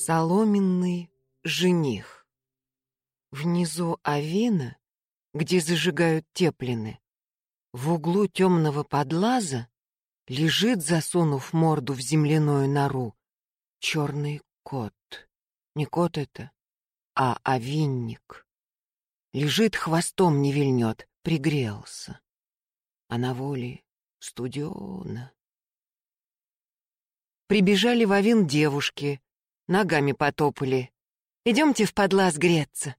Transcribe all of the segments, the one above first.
Соломенный жених. Внизу авина, где зажигают теплины, в углу темного подлаза лежит, засунув морду в земляную нору, черный кот. Не кот это, а овинник. Лежит, хвостом не вильнет, пригрелся. А на воле студено. Прибежали в авин девушки, ногами потопали. Идемте в подлаз греться.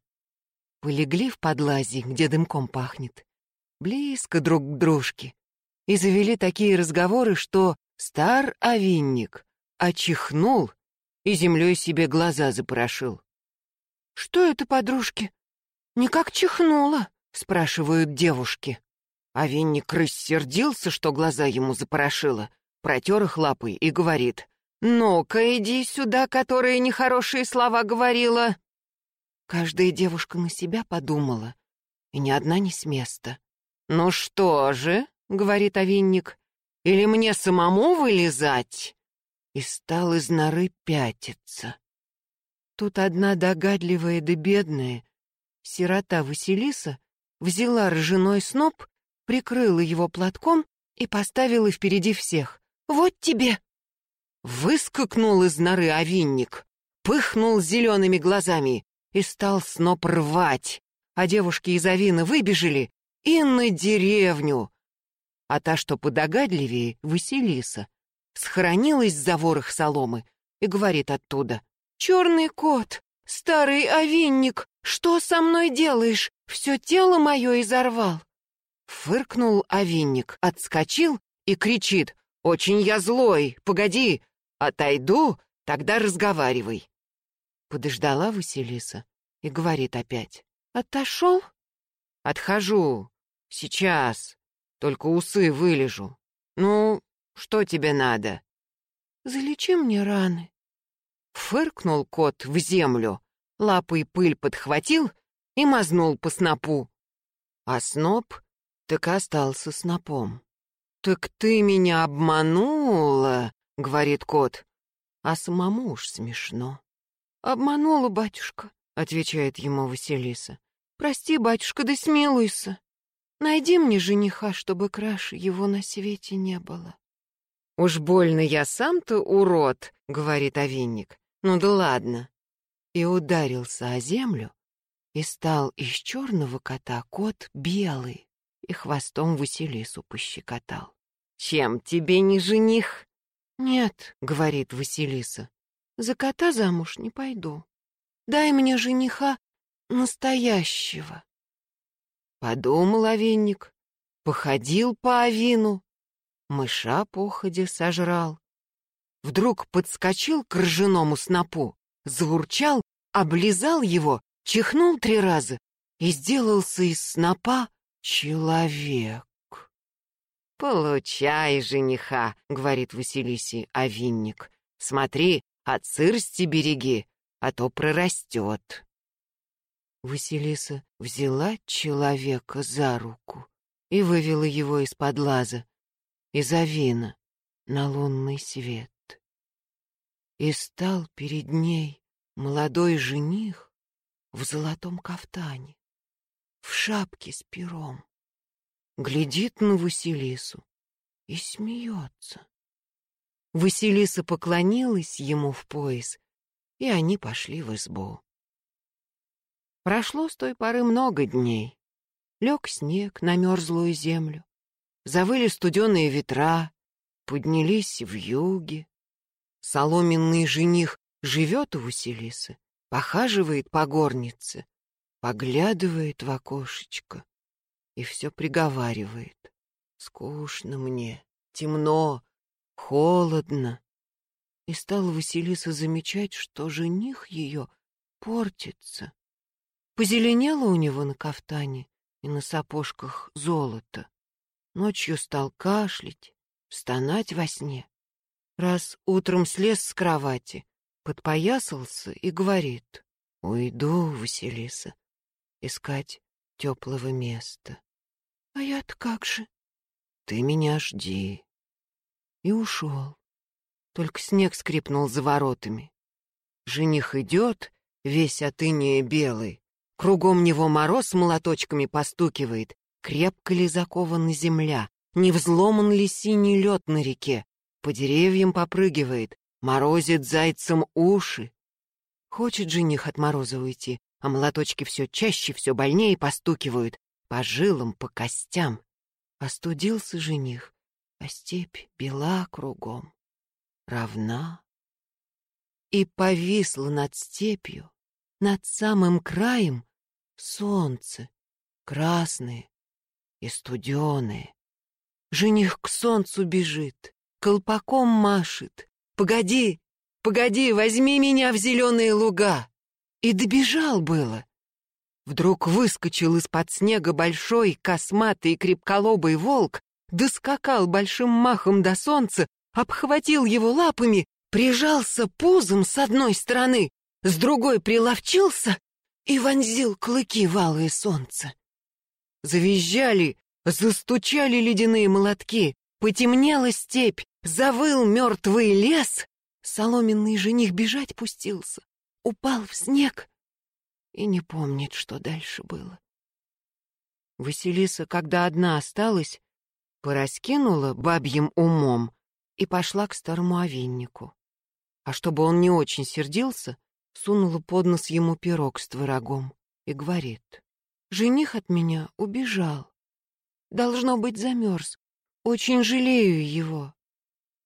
Полегли в подлазе, где дымком пахнет, близко друг к дружке, и завели такие разговоры, что стар овинник очихнул и землей себе глаза запорошил. «Что это, подружки? Никак чихнула?» — спрашивают девушки. Овинник рассердился, что глаза ему запорошило, протер их лапой и говорит, «Ну-ка, иди сюда, которая нехорошие слова говорила». Каждая девушка на себя подумала, и ни одна не с места. «Ну что же?» — говорит овинник, «или мне самому вылезать?» И стал из норы пятиться. Тут одна догадливая да бедная, сирота Василиса, взяла ржаной сноп, прикрыла его платком и поставила впереди всех. «Вот тебе!» Выскакнул из норы овинник, пыхнул зелеными глазами и стал сноп рвать, а девушки из авина выбежали и на деревню. А та, что подогадливее, Василиса, схоронилась за ворох соломы и говорит оттуда. «Черный кот, старый овинник, что со мной делаешь? Все тело мое изорвал». Фыркнул овинник, отскочил и кричит. «Очень я злой, погоди, Отойду, тогда разговаривай. Подождала Василиса и говорит опять. Отошел? Отхожу. Сейчас. Только усы вылежу. Ну, что тебе надо? Залечи мне раны. Фыркнул кот в землю, лапой пыль подхватил и мазнул по снопу. А сноп так остался снопом. «Так ты меня обманула!» — говорит кот. А самому уж смешно. «Обманула, батюшка», — отвечает ему Василиса. «Прости, батюшка, да смилуйся. Найди мне жениха, чтобы краше его на свете не было». «Уж больно я сам-то урод», — говорит овинник. «Ну да ладно». И ударился о землю, и стал из черного кота кот белый, и хвостом Василису пощекотал. «Чем тебе не жених?» «Нет», — говорит Василиса, — «за кота замуж не пойду. Дай мне жениха настоящего». Подумал овинник, походил по овину, мыша походя сожрал. Вдруг подскочил к ржаному снопу, заурчал, облизал его, чихнул три раза и сделался из снопа человек. «Получай жениха», — говорит Василисе овинник. «Смотри, от сырости береги, а то прорастет». Василиса взяла человека за руку и вывела его из-под лаза, из авина, на лунный свет. И стал перед ней молодой жених в золотом кафтане, в шапке с пером глядит на Василису и смеется. Василиса поклонилась ему в пояс, и они пошли в избу. Прошло с той поры много дней. Лег снег на мерзлую землю, завыли студеные ветра, поднялись в юге. Соломенный жених живет у Василисы, похаживает по горнице, поглядывает в окошечко и все приговаривает. Скучно мне, темно, холодно. И стала Василиса замечать, что жених ее портится. Позеленело у него на кафтане и на сапожках золото. Ночью стал кашлять, стонать во сне. Раз утром слез с кровати, подпоясался и говорит, «Уйду, Василиса, искать теплого места. А я-то как же? Ты меня жди. И ушел. Только снег скрипнул за воротами. Жених идет, весь от иния белый. Кругом него мороз молоточками постукивает. Крепко ли закована земля? Не взломан ли синий лед на реке? По деревьям попрыгивает, морозит зайцам уши. Хочет жених от мороза уйти, а молоточки все чаще, все больнее постукивают, по жилам, по костям. Остудился жених, а степь бела кругом, равна. И повисло над степью, над самым краем, солнце, красное и студеное. Жених к солнцу бежит, колпаком машет. «Погоди, погоди, возьми меня в зеленые луга!» И добежал было. Вдруг выскочил из-под снега большой, косматый, крепколобый волк, доскакал большим махом до солнца, обхватил его лапами, прижался пузом с одной стороны, с другой приловчился и вонзил клыки в алое солнце. Завизжали, застучали ледяные молотки, потемнела степь, завыл мертвый лес. Соломенный жених бежать пустился, упал в снег и не помнит, что дальше было. Василиса, когда одна осталась, пораскинула бабьим умом и пошла к старому овиннику. А чтобы он не очень сердился, сунула под нос ему пирог с творогом и говорит, «Жених от меня убежал. Должно быть, замерз. Очень жалею его».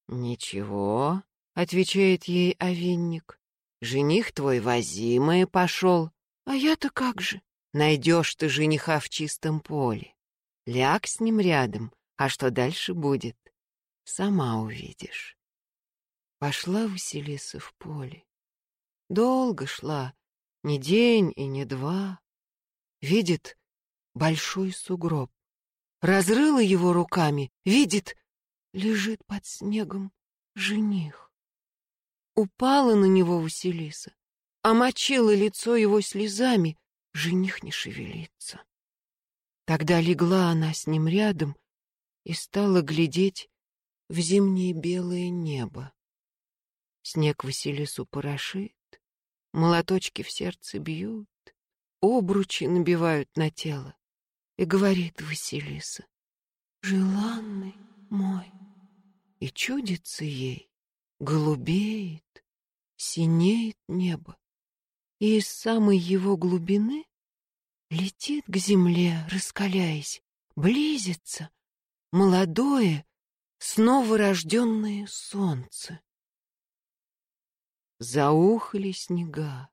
«Ничего», — отвечает ей овинник, «жених твой возимый пошел, а я-то как же? Найдешь ты жениха в чистом поле. Ляг с ним рядом, а что дальше будет, сама увидишь». Пошла Василиса в поле. Долго шла, не день и не два. Видит большой сугроб. Разрыла его руками, видит, лежит под снегом жених. Упала на него Василиса, омочила лицо его слезами, жених не шевелится. Тогда легла она с ним рядом и стала глядеть в зимнее белое небо. Снег Василису порошит, молоточки в сердце бьют, обручи набивают на тело. И говорит Василиса, «Желанный мой». И чудится ей, голубеет, синеет небо. И из самой его глубины летит к земле, раскаляясь, близится молодое, снова рожденное солнце. Заухали снега,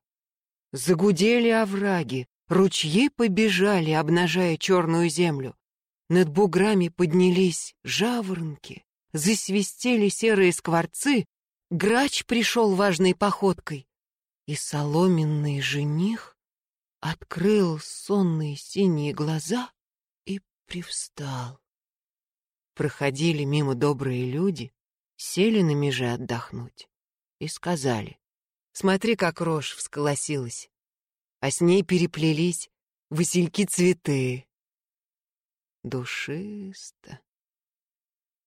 загудели овраги, ручьи побежали, обнажая черную землю. Над буграми поднялись жаворонки, засвистели серые скворцы, грач пришел важной походкой, и соломенный жених открыл сонные синие глаза и привстал. Проходили мимо добрые люди, сели на меже отдохнуть и сказали, «Смотри, как рожь всколосилась, а с ней переплелись васильки-цветы». Душисто,